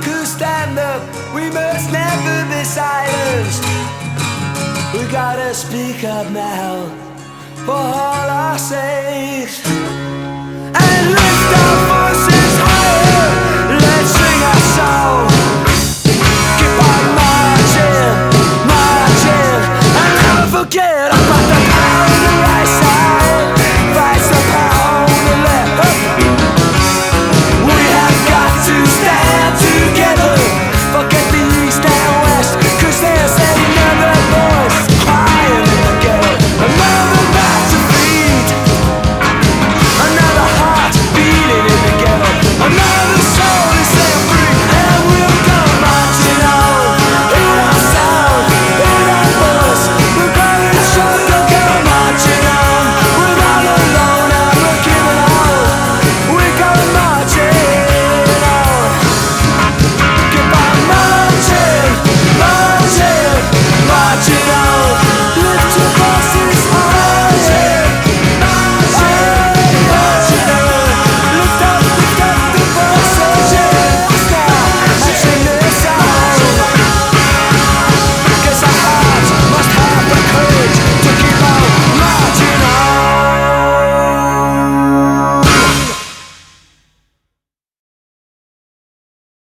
stand up. We must never be silenced. We gotta speak up now for all our sakes.